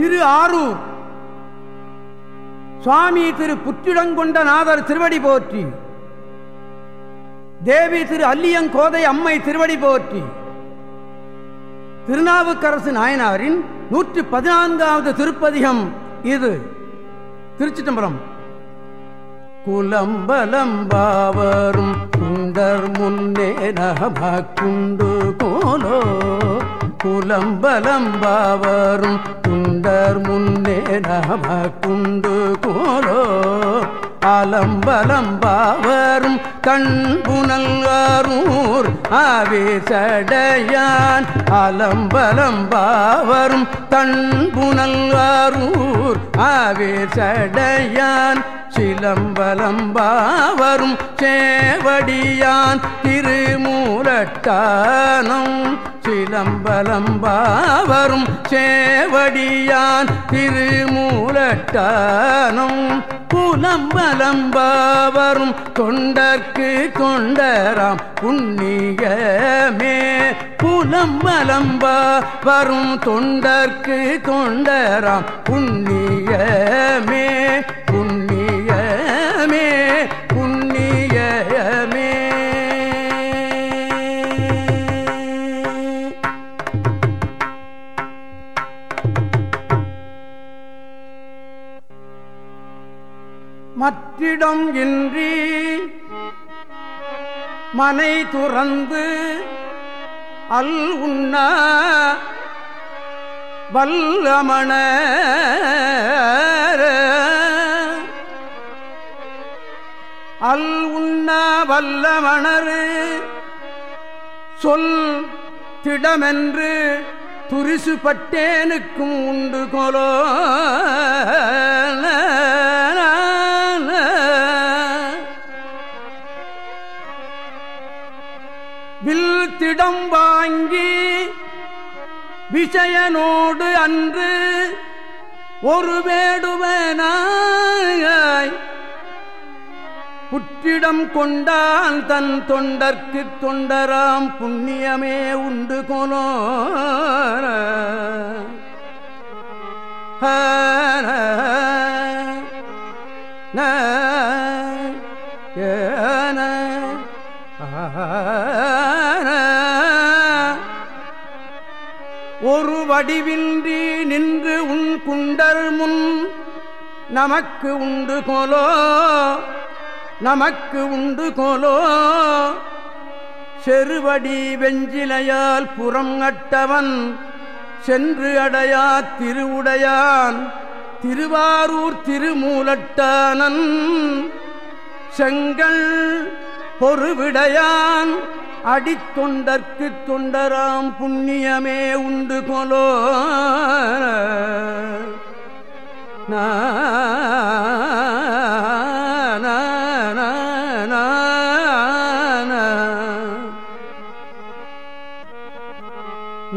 திரு ஆரூர். சுவாமி திரு புற்றிடங்கொண்ட நாதர் திருவடி போற்றி. தேவி திரு அல்லியங்கோதை அம்மை திருவடி போற்றி. திருநாவுக்கரசு நாயனாரின் நூற்றி பதினான்காவது திருப்பதிகம் இது. திருச்சி தம்பரம் குலம்பலம்பாவரும் குண்டர் முன்னே நகமாக்குண்டு கோலோ புலம்பலம்பாவரும் குண்டர் முன்னே நம குண்டு கோலோ. அலம்பலம்பாவரும் கண்புணங்காரூர் ஆவேசடையான். அலம்பலம்பாவரும் தன்புனல்காரூர் ஆவேசடையான். சிலம்பலம்பாவரும் சேவடியான் திருமூலட்டானம். சிலம்பலம்பாவரும் சேவடியான் திருமூலட்டானம். புலம்பலம்பாவரும் தொண்டர்க்கு தொண்டராம் புண்ணியமே. புலம்பலம்பா வரும் தொண்டர்க்கு தொண்டராம் புண்ணியமே. மற்றிடம் இன்றி மனை துறந்து அல் உண்ணா வல்லமண அல் உண்ணா வல்லமணரு சொல் திடமென்று துரிசு பட்டேனுக்கும் உண்டு கொலோ தாங்கி விஷயனோடு அன்று ஒரு வேடுவனாய் புற்றிடம் கொண்டான் தன் தொண்டற்கு தொண்டராம் புண்ணியமே உண்டு கொலோ ஏன ஒரு வடிவின்றி நின்று உன் குண்டர் முன் நமக்கு உண்டு கோலோ நமக்கு உண்டு கோலோ. செருவடி வெஞ்சிலையால் புறம் அட்டவன் சென்று அடையா திருவுடையான் திருவாரூர் திருமூலட்டானன் செங்கல் பொறுவிடையான் அடித்தொண்டற்கு தொண்டராம் புண்ணியமே உண்டு கொலோ.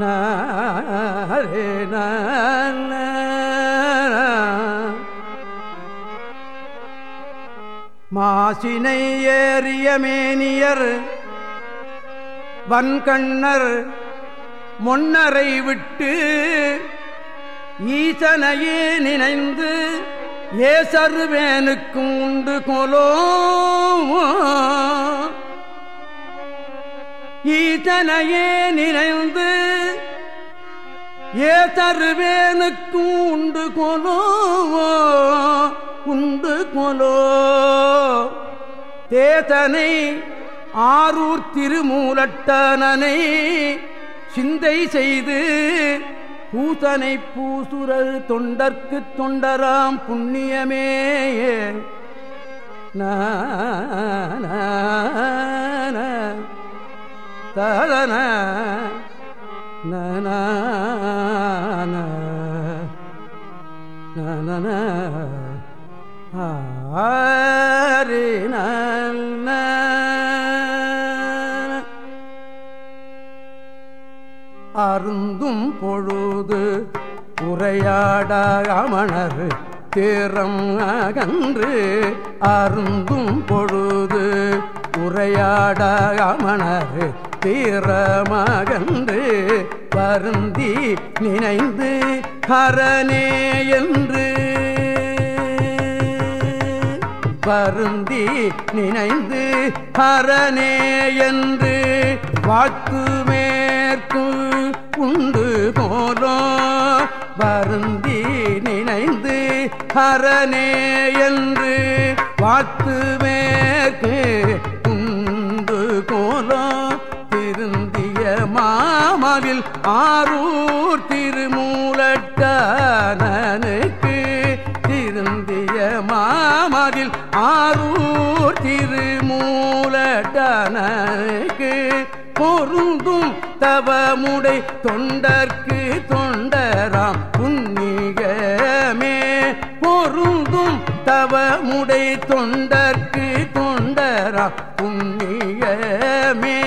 நரே மாசினை ஏறிய மேனியர் வன்கண்ணர் மொன்னரை விட்டு ஈசனையே நினைந்து ஏசருவேனுக்கும் உண்டு கொலோ. ஈசனையே நினைந்து ஏசருவேனுக்கும் உண்டு கொலோ. உண்டு கொலோ. தேதனை ஆரூர் திருமூலட்டனனை சிந்தை செய்து பூசனை பூசுரல் தொண்டர்க்கு தொண்டராம் புண்ணியமே. ததன நன ஆரி நல்ல அருந்தும் பொழுது உரையாட அமணர் தேரம் அகன்று. அருந்தும் பொழுது உரையாட அமணர் தீரமகன்று வருந்தி நினைந்து ஹரனே என்று. வருந்தி நினைந்து ஹரனே என்று. வாக்கு மேற்கு உண்டு போலோ வருந்தி நினைந்து ஹரனே என்று வாக்கு மேற்கு உண்டு போலோ திருந்திய மாமவில் ஆரூர் திருமூலட்டனனுக்கு திருந்திய மாமவில் ஆரூர் திருமூலட்டனனுக்கு பொருந்தும் தவமுடை தொண்டர்க்கு தொண்டராம் புன்னிகமே பொருந்தும் தவமுடை தொண்டர்க்கு தொண்டராம் புன்னிகமே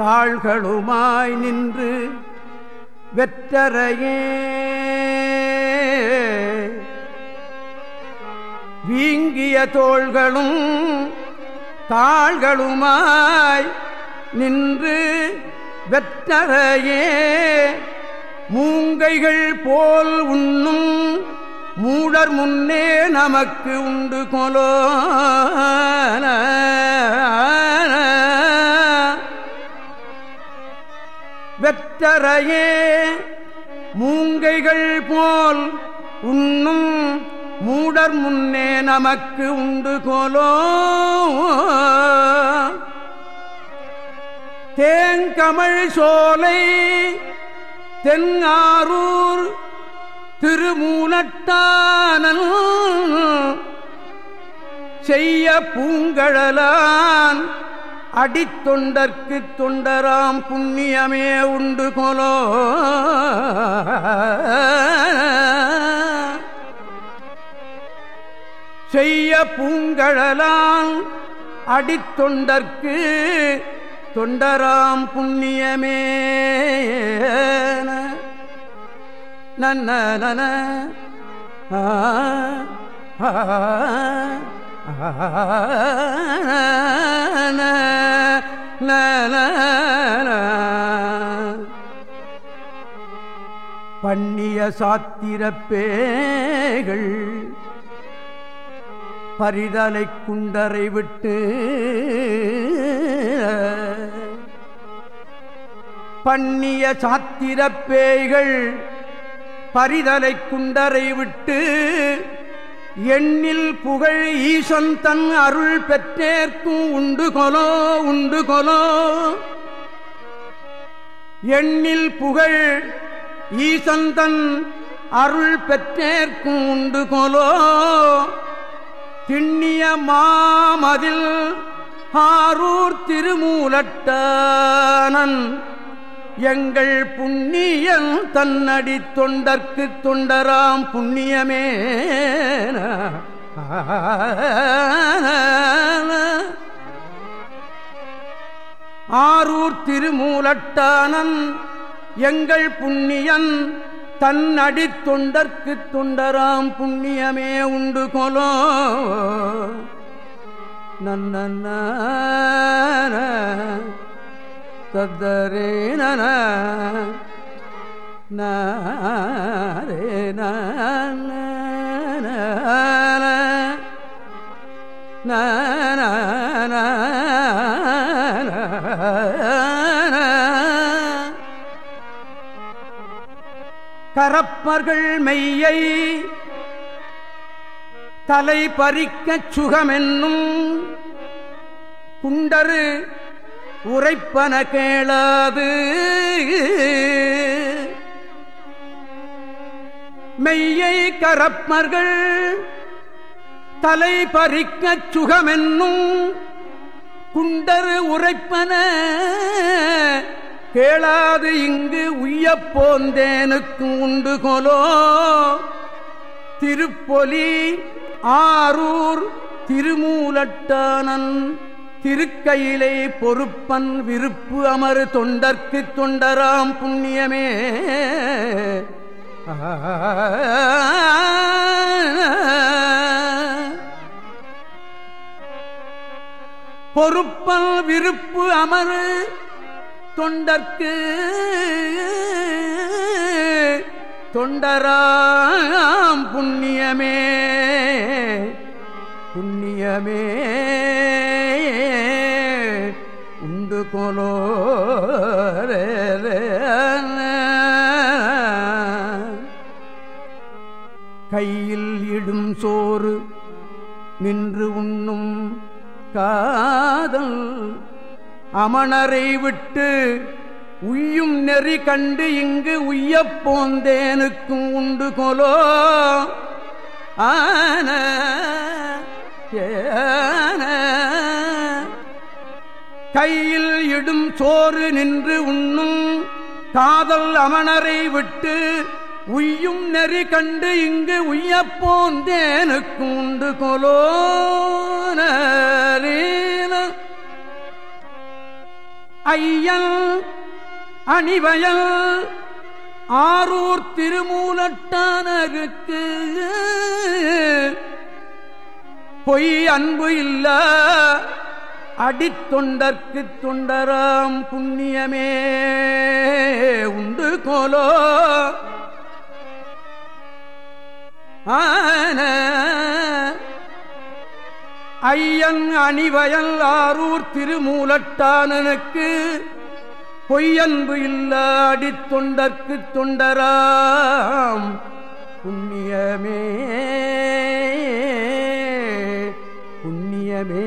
தாள்களுமாய் நின்று வெற்றரையே. வீங்கிய தோள்களும் தாள்களுமாய் நின்று வெற்றரையே. மூங்கைகள் போல் உண்ணும் மூடர் முன்னே நமக்கு உண்டு கொலோ. வெற்றரையே மூங்கைகள் போல் உண்ணும் மூடர் முன்னே நமக்கு உண்டு கோலோ. தேங்கமழ் சோலை தென்னாரூர் திருமூலட்டானல் செய்ய பூங்கழலான் அடித்தொண்டற்கு தொண்டராம் புண்ணியமே உண்டு கொலோ. செய்ய பூங்கழலான் அடித்தொண்டற்கு தொண்டராம் புண்ணியமே. நன்ன நன ஆ ஆ. பண்ணிய சாத்திரப்பேகள் பரிதலை குண்டரை விட்டு பண்ணிய சாத்திரப்பேய்கள் பரிதலை குண்டரை விட்டு எண்ணில் புகழ் ஈசன் தன் அருள் பெற்றேற்கும் உண்டு கொலோ உண்டு கொலோ. எண்ணில் புகழ் ஈசன் தன் அருள் பெற்றேற்கும் உண்டு கொலோ. திண்ணிய மாமதில் ஆரூர் திருமூலட்டானன் எங்கள் புண்ணியம் தன்னடி தொண்டற்கு தொண்டராம் புண்ணியமே. ஆரூர் திருமூலட்டானன் எங்கள் புண்ணியன் தன்னடி தொண்டற்கு தொண்டராம் புண்ணியமே உண்டு கொலோ. நன்ன தத்தரே நன கரப்பர்கள் மெய்யை தலை பறிக்கச் சுகமென்னும் குண்டரு உரைப்பன கேளாது. மெய்யை கரப்பர்கள் தலை பறிக்கச் சுகமென்னும் குண்டரு உரைப்பன கேளாது இங்கு உய்ய போந்தேனுக்கு உண்டு கொலோ. திருப்பொலி ஆரூர் திருமூலட்டானன் திருக்கையிலே பொறுப்பன் விருப்பு அமரு தொண்டர்க்கு தொண்டராம் புண்ணியமே. பொறுப்பல் விருப்பு அமரு தொண்டர்க்கு தொண்டராம் புண்ணியமே. புண்ணியமே. உண்டு கொலோ கையில் இடும் சோறு நின்று உண்ணும் காதல் அமணரை விட்டு உய்யும் நெறி கண்டு இங்கு உய்யப் போந்தேனுக்கும் உண்டு கொலோ ஆன ஏன கையில் இடும் சோறு நின்று உண்ணும் காதல் அமணரை விட்டு உய்யும் நெறி கண்டு இங்கு உய்யப் உண்டு கொலோ ஐயல் அணிவயல் ஆரூர் திருமூலட்டானருக்கு பொய் அன்பு இல்லை. அடித்தொண்டற்கு தொண்டராம் புண்ணியமே உண்டு கோலோ. ஆன ஐயன் அணிவயல் ஆரூர் திருமூலட்டானனுக்கு பொய்யன்பு இல்ல அடித்தொண்டற்கு தொண்டராம் புண்ணியமே. புண்ணியமே.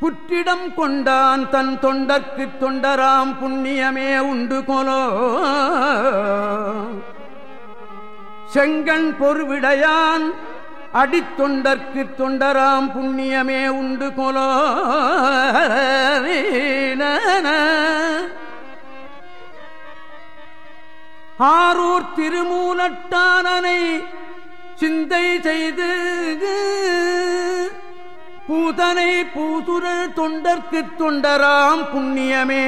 புற்றிடம் கொண்டான் தன் தொண்டர்க்கு தொண்டராம் புண்ணியமே உண்டு கொலோ. செங்கண் பொறுவிடையான் அடித்தொண்டர்க்கு தொண்டராம் புண்ணியமே உண்டு கொலோ. ஆரூர் திருமூலட்டானனை சிந்தை செய்து பூதனை பூதுர தொண்டர்க்கு தொண்டராம் புண்ணியமே.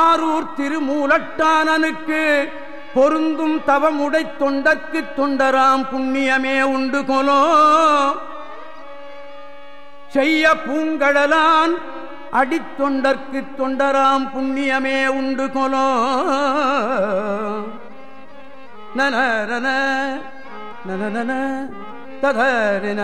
ஆரூர் திருமூலட்டானனுக்கு பொருந்தும் தவமுடை தொண்டர்க்கு தொண்டராம் புண்ணியமே உண்டு கொலோ. செய்ய பூங்கடலான் அடித்தொண்டற்கு தொண்டராம் புண்ணியமே உண்டு கொலோ. நன நன ததரின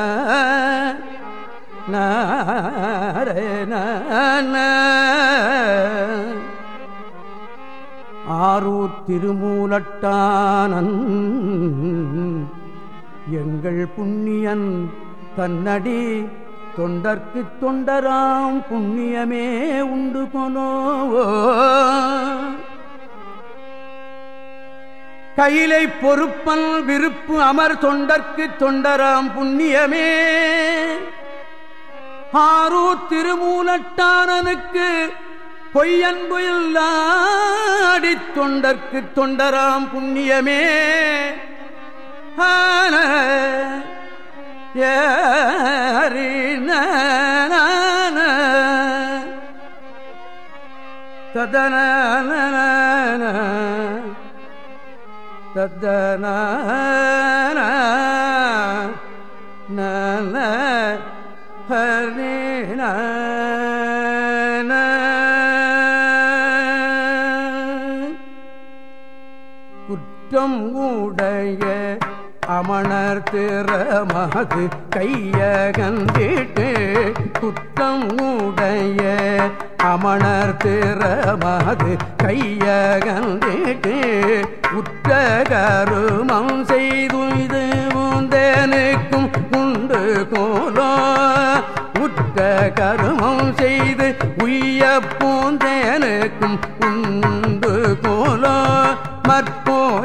ஆரூர் திருமூலட்டானன் எங்கள் புண்ணியன் தன்னடி தொண்டர்க்கு தொண்டராம் புண்ணியமே உண்டு கொனோ கையிலை பொறுப்பல் விருப்பு அமர் தொண்டர்க்கு தொண்டராம் புண்ணியமே. ஆரூர் திருமூலட்டானனுக்கு பொய்யன்பு இல்லாடி தொண்டர்க்கு தொண்டராம் புண்ணியமே. ஆன ஏறின ததன தத்தன குற்றம் உடைய அமணர் திறமது கையகந்திட்டு குத்தம் உடைய அமணர் திறமது கையகந்திட்டு உற்ற கருமம் செய்து இது பூந்தேனுக்கும் உண்டு கோலோ. உற்ற கருமம் செய்து உய்ய பூந்தேனுக்கும் உண்டு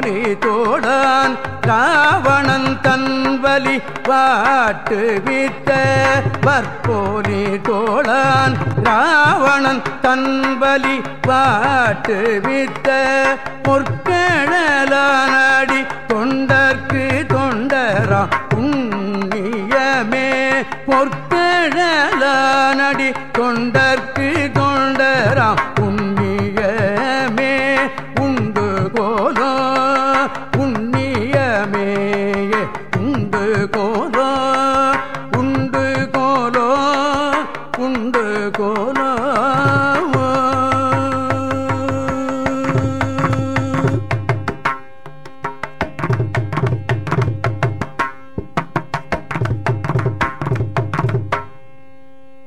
தோழி தோடான் ராவணன் தன்வலி பாட்டு விட்ட மற்போனி தோழான் ராவணன் தன்வலி பாட்டு விட்ட பொற்கடலானடி தொண்டர்க்கு தொண்டரா உண்ணியமே பொற்கடலானடி தொண்டர்க்கு தொண்டராம்